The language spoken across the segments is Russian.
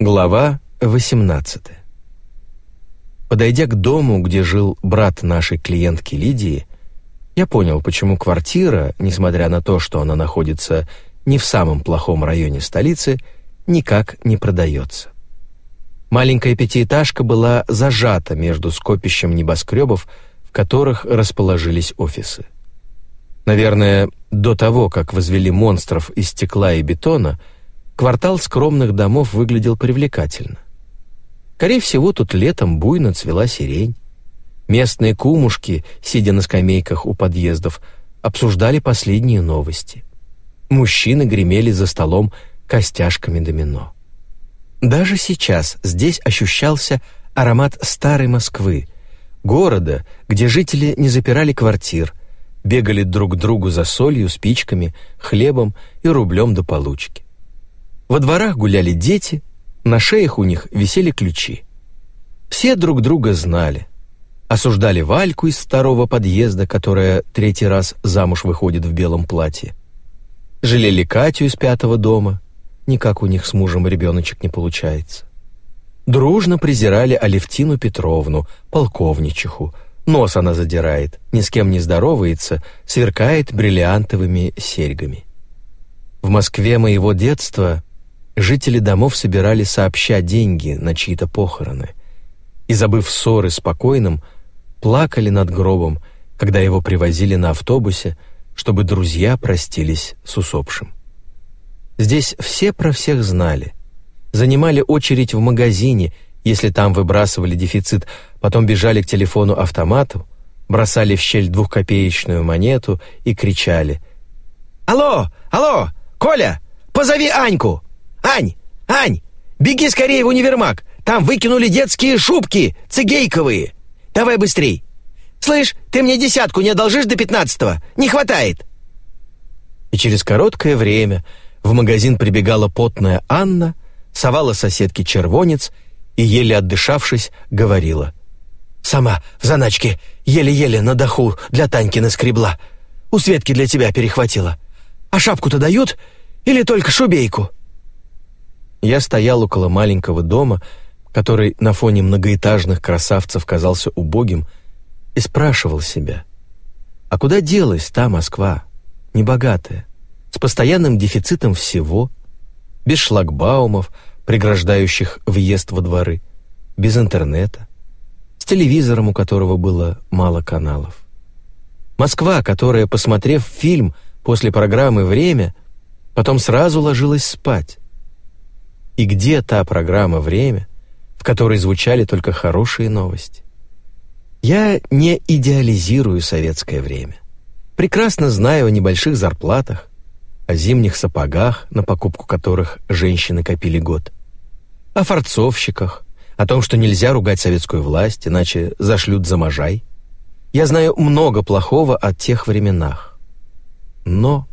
Глава 18 Подойдя к дому, где жил брат нашей клиентки Лидии, я понял, почему квартира, несмотря на то, что она находится не в самом плохом районе столицы, никак не продается. Маленькая пятиэтажка была зажата между скопищем небоскребов, в которых расположились офисы. Наверное, до того, как возвели монстров из стекла и бетона, квартал скромных домов выглядел привлекательно. Скорее всего, тут летом буйно цвела сирень. Местные кумушки, сидя на скамейках у подъездов, обсуждали последние новости. Мужчины гремели за столом костяшками домино. Даже сейчас здесь ощущался аромат старой Москвы, города, где жители не запирали квартир – бегали друг к другу за солью, спичками, хлебом и рублем до получки. Во дворах гуляли дети, на шеях у них висели ключи. Все друг друга знали. Осуждали Вальку из второго подъезда, которая третий раз замуж выходит в белом платье. Жалели Катю из пятого дома. Никак у них с мужем ребеночек не получается. Дружно презирали Алевтину Петровну, полковничиху, Нос она задирает, ни с кем не здоровается, сверкает бриллиантовыми серьгами. В Москве моего детства жители домов собирали сообща деньги на чьи-то похороны и, забыв ссоры спокойным, плакали над гробом, когда его привозили на автобусе, чтобы друзья простились с усопшим. Здесь все про всех знали, занимали очередь в магазине если там выбрасывали дефицит, потом бежали к телефону-автомату, бросали в щель двухкопеечную монету и кричали «Алло! Алло! Коля! Позови Аньку! Ань! Ань! Беги скорее в универмаг! Там выкинули детские шубки, цигейковые! Давай быстрей! Слышь, ты мне десятку не одолжишь до пятнадцатого? Не хватает!» И через короткое время в магазин прибегала потная Анна, совала соседке червонец — и, еле отдышавшись, говорила. «Сама в заначке еле-еле на доху для Таньки наскребла. У Светки для тебя перехватила. А шапку-то дают или только шубейку?» Я стоял около маленького дома, который на фоне многоэтажных красавцев казался убогим, и спрашивал себя, а куда делась та Москва, небогатая, с постоянным дефицитом всего, без шлагбаумов, преграждающих въезд во дворы, без интернета, с телевизором, у которого было мало каналов. Москва, которая, посмотрев фильм после программы «Время», потом сразу ложилась спать. И где та программа «Время», в которой звучали только хорошие новости? Я не идеализирую советское время. Прекрасно знаю о небольших зарплатах, о зимних сапогах, на покупку которых женщины копили год, о форцовщиках, о том, что нельзя ругать советскую власть, иначе зашлют за можай. Я знаю много плохого о тех временах. Но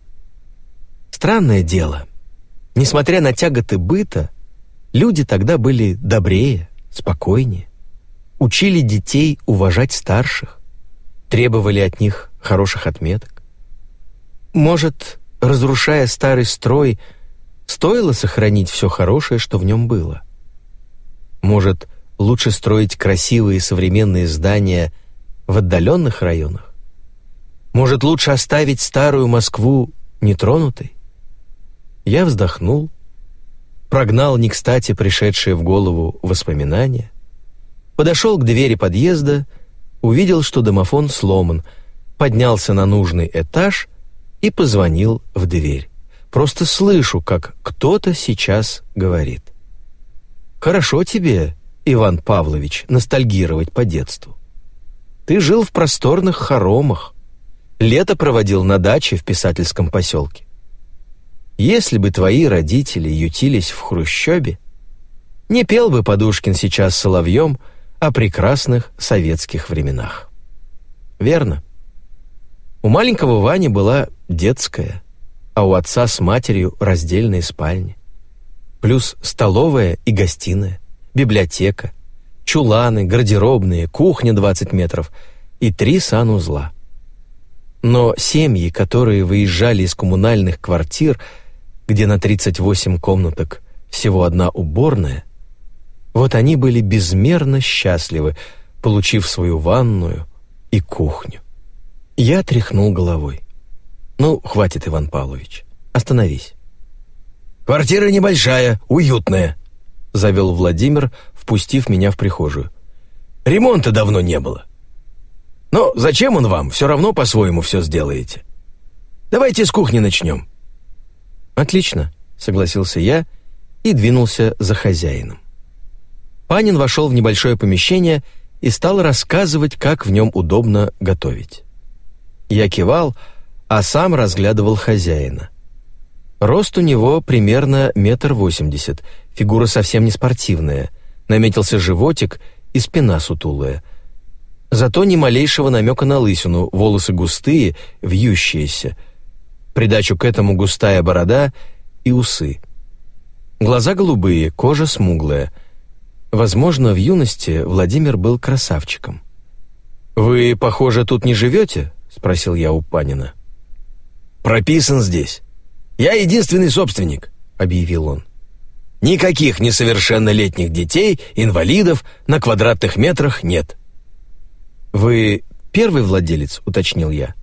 странное дело, несмотря на тяготы быта, люди тогда были добрее, спокойнее, учили детей уважать старших, требовали от них хороших отметок. Может, разрушая старый строй, стоило сохранить все хорошее, что в нем было. Может, лучше строить красивые современные здания в отдаленных районах? Может, лучше оставить старую Москву нетронутой? Я вздохнул, прогнал не кстати пришедшие в голову воспоминания, подошел к двери подъезда, увидел, что домофон сломан, поднялся на нужный этаж и позвонил в дверь. Просто слышу, как кто-то сейчас говорит. «Хорошо тебе, Иван Павлович, ностальгировать по детству. Ты жил в просторных хоромах, лето проводил на даче в писательском поселке. Если бы твои родители ютились в Хрущебе, не пел бы Подушкин сейчас соловьем о прекрасных советских временах. Верно. У маленького Вани была детская, а у отца с матерью раздельные спальни. Плюс столовая и гостиная, библиотека, чуланы, гардеробные, кухня 20 метров и три санузла. Но семьи, которые выезжали из коммунальных квартир, где на 38 комнаток всего одна уборная, Вот они были безмерно счастливы, получив свою ванную и кухню. Я тряхнул головой. «Ну, хватит, Иван Павлович. Остановись». «Квартира небольшая, уютная», — завел Владимир, впустив меня в прихожую. «Ремонта давно не было. Но зачем он вам? Все равно по-своему все сделаете. Давайте с кухни начнем». «Отлично», — согласился я и двинулся за хозяином. Панин вошел в небольшое помещение и стал рассказывать, как в нем удобно готовить. Я кивал, а сам разглядывал хозяина. Рост у него примерно метр восемьдесят, фигура совсем не спортивная, наметился животик и спина сутулая. Зато ни малейшего намека на лысину, волосы густые, вьющиеся. Придачу к этому густая борода и усы. Глаза голубые, кожа смуглая. Возможно, в юности Владимир был красавчиком. «Вы, похоже, тут не живете?» — спросил я у Панина. «Прописан здесь. Я единственный собственник», — объявил он. «Никаких несовершеннолетних детей, инвалидов на квадратных метрах нет». «Вы первый владелец?» — уточнил я.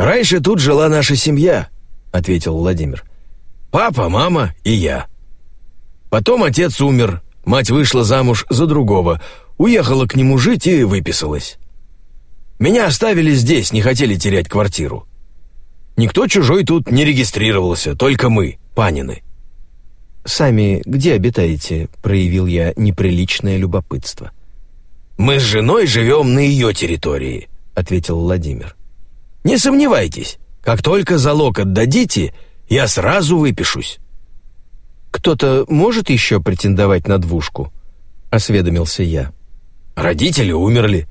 «Раньше тут жила наша семья», — ответил Владимир. «Папа, мама и я. Потом отец умер, мать вышла замуж за другого, уехала к нему жить и выписалась. Меня оставили здесь, не хотели терять квартиру. Никто чужой тут не регистрировался, только мы, панины». «Сами где обитаете?» — проявил я неприличное любопытство. «Мы с женой живем на ее территории», — ответил Владимир. «Не сомневайтесь, как только залог отдадите, я сразу выпишусь». «Кто-то может еще претендовать на двушку?» — осведомился я. «Родители умерли.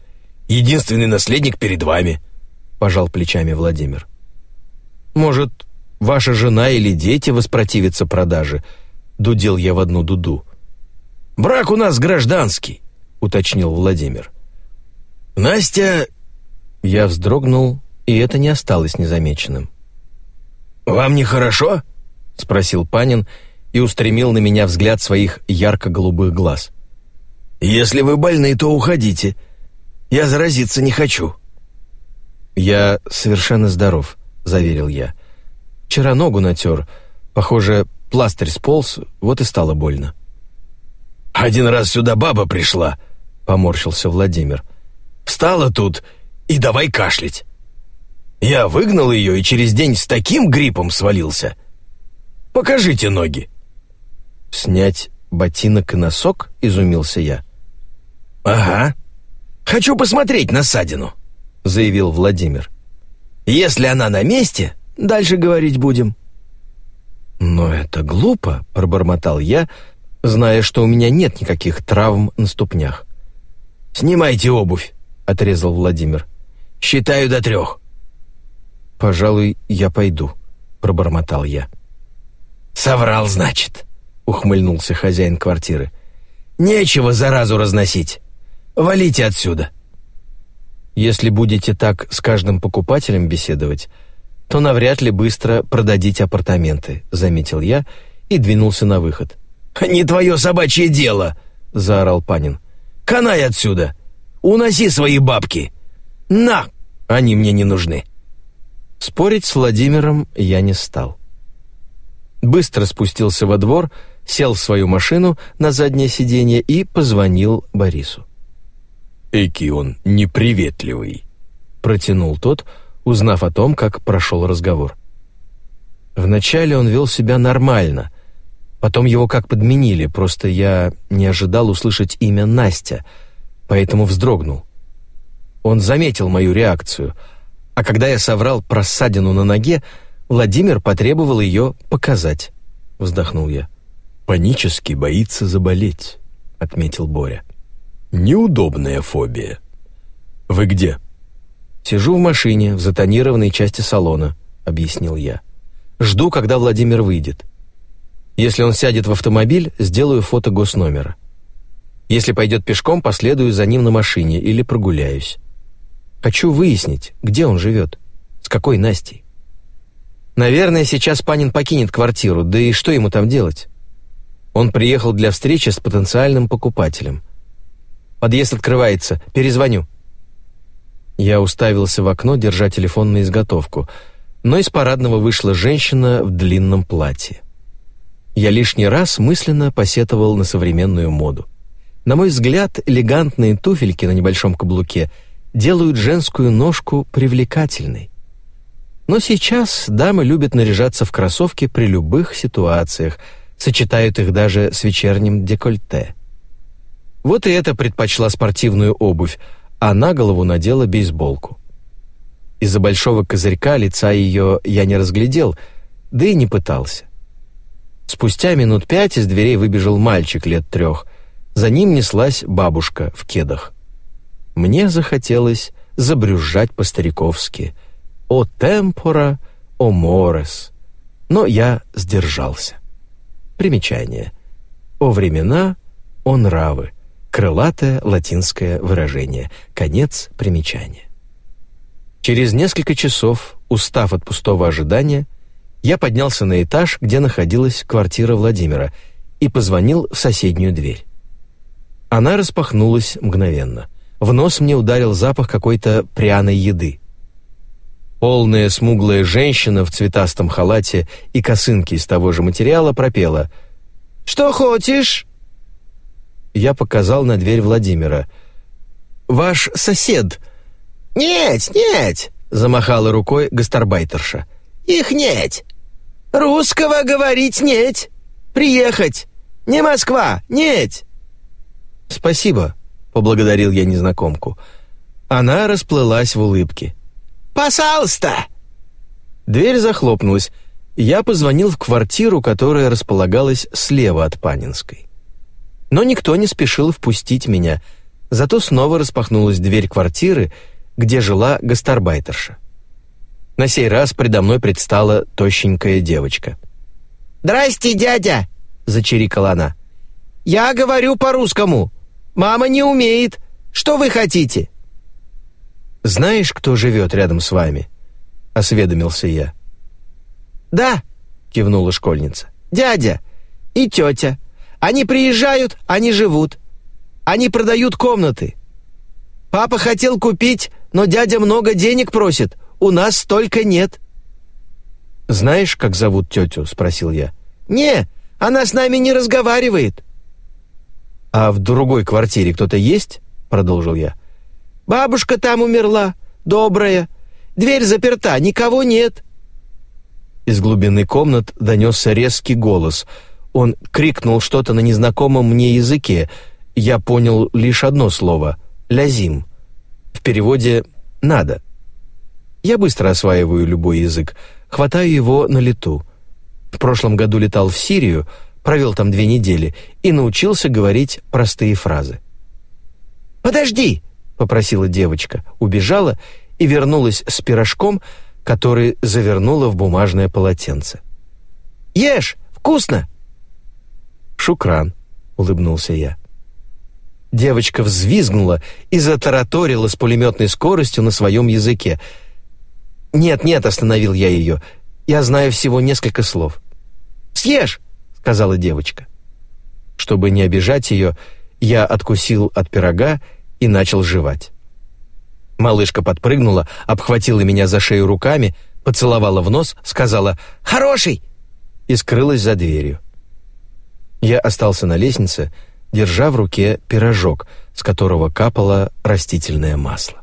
Единственный наследник перед вами», — пожал плечами Владимир. «Может, ваша жена или дети воспротивятся продаже?» — дудел я в одну дуду. «Брак у нас гражданский», — уточнил Владимир. «Настя...» Я вздрогнул, и это не осталось незамеченным. «Вам нехорошо?» — спросил Панин и устремил на меня взгляд своих ярко-голубых глаз. «Если вы больны, то уходите. Я заразиться не хочу». «Я совершенно здоров», — заверил я. «Вчера ногу натер. Похоже, пластырь сполз, вот и стало больно». «Один раз сюда баба пришла», — поморщился Владимир. «Встала тут и давай кашлять. Я выгнал ее и через день с таким гриппом свалился. Покажите ноги». «Снять ботинок и носок?» — изумился я. «Ага. Хочу посмотреть на ссадину», — заявил Владимир. «Если она на месте, дальше говорить будем». «Но это глупо», — пробормотал я, зная, что у меня нет никаких травм на ступнях. «Снимайте обувь», — отрезал Владимир. «Считаю до трех». «Пожалуй, я пойду», — пробормотал я. «Соврал, значит», — ухмыльнулся хозяин квартиры. «Нечего заразу разносить. Валите отсюда». Если будете так с каждым покупателем беседовать, то навряд ли быстро продадите апартаменты», — заметил я и двинулся на выход. «Не твое собачье дело!» — заорал Панин. «Канай отсюда! Уноси свои бабки! На! Они мне не нужны!» Спорить с Владимиром я не стал. Быстро спустился во двор, сел в свою машину на заднее сиденье и позвонил Борису. «Эки он неприветливый», — протянул тот, узнав о том, как прошел разговор. Вначале он вел себя нормально, потом его как подменили, просто я не ожидал услышать имя Настя, поэтому вздрогнул. Он заметил мою реакцию, а когда я соврал про ссадину на ноге, Владимир потребовал ее показать. Вздохнул я. «Панически боится заболеть», — отметил Боря. Неудобная фобия. Вы где? Сижу в машине, в затонированной части салона, объяснил я. Жду, когда Владимир выйдет. Если он сядет в автомобиль, сделаю фото госномера. Если пойдет пешком, последую за ним на машине или прогуляюсь. Хочу выяснить, где он живет, с какой Настей. Наверное, сейчас Панин покинет квартиру, да и что ему там делать? Он приехал для встречи с потенциальным покупателем. «Подъезд открывается. Перезвоню». Я уставился в окно, держа телефон на изготовку, но из парадного вышла женщина в длинном платье. Я лишний раз мысленно посетовал на современную моду. На мой взгляд, элегантные туфельки на небольшом каблуке делают женскую ножку привлекательной. Но сейчас дамы любят наряжаться в кроссовки при любых ситуациях, сочетают их даже с вечерним декольте. Вот и эта предпочла спортивную обувь, а на голову надела бейсболку. Из-за большого козырька лица ее я не разглядел, да и не пытался. Спустя минут пять из дверей выбежал мальчик лет трех. За ним неслась бабушка в кедах. Мне захотелось забрюзжать по-стариковски. «О темпора, о морес!» Но я сдержался. Примечание. «О времена, о нравы» крылатое латинское выражение. Конец примечания. Через несколько часов, устав от пустого ожидания, я поднялся на этаж, где находилась квартира Владимира, и позвонил в соседнюю дверь. Она распахнулась мгновенно. В нос мне ударил запах какой-то пряной еды. Полная смуглая женщина в цветастом халате и косынке из того же материала пропела «Что хочешь?» Я показал на дверь Владимира. «Ваш сосед». «Нет, нет!» — замахала рукой гастарбайтерша. «Их нет! Русского говорить нет! Приехать! Не Москва, нет!» «Спасибо», — поблагодарил я незнакомку. Она расплылась в улыбке. «Пожалуйста!» Дверь захлопнулась. Я позвонил в квартиру, которая располагалась слева от Панинской. Но никто не спешил впустить меня, зато снова распахнулась дверь квартиры, где жила гастарбайтерша. На сей раз предо мной предстала тощенькая девочка. «Здрасте, дядя!» — зачирикала она. «Я говорю по-русскому. Мама не умеет. Что вы хотите?» «Знаешь, кто живет рядом с вами?» — осведомился я. «Да», — кивнула школьница. «Дядя и тетя. Они приезжают, они живут. Они продают комнаты. Папа хотел купить, но дядя много денег просит. У нас столько нет». «Знаешь, как зовут тетю?» — спросил я. «Не, она с нами не разговаривает». «А в другой квартире кто-то есть?» — продолжил я. «Бабушка там умерла, добрая. Дверь заперта, никого нет». Из глубины комнат донесся резкий голос — он крикнул что-то на незнакомом мне языке. Я понял лишь одно слово — «лязим». В переводе «надо». Я быстро осваиваю любой язык, хватаю его на лету. В прошлом году летал в Сирию, провел там две недели и научился говорить простые фразы. «Подожди!» — попросила девочка, убежала и вернулась с пирожком, который завернула в бумажное полотенце. «Ешь! Вкусно!» «Шукран», — улыбнулся я. Девочка взвизгнула и затараторила с пулеметной скоростью на своем языке. «Нет, нет», — остановил я ее, — «я знаю всего несколько слов». «Съешь», — сказала девочка. Чтобы не обижать ее, я откусил от пирога и начал жевать. Малышка подпрыгнула, обхватила меня за шею руками, поцеловала в нос, сказала «Хороший!» и скрылась за дверью. Я остался на лестнице, держа в руке пирожок, с которого капало растительное масло.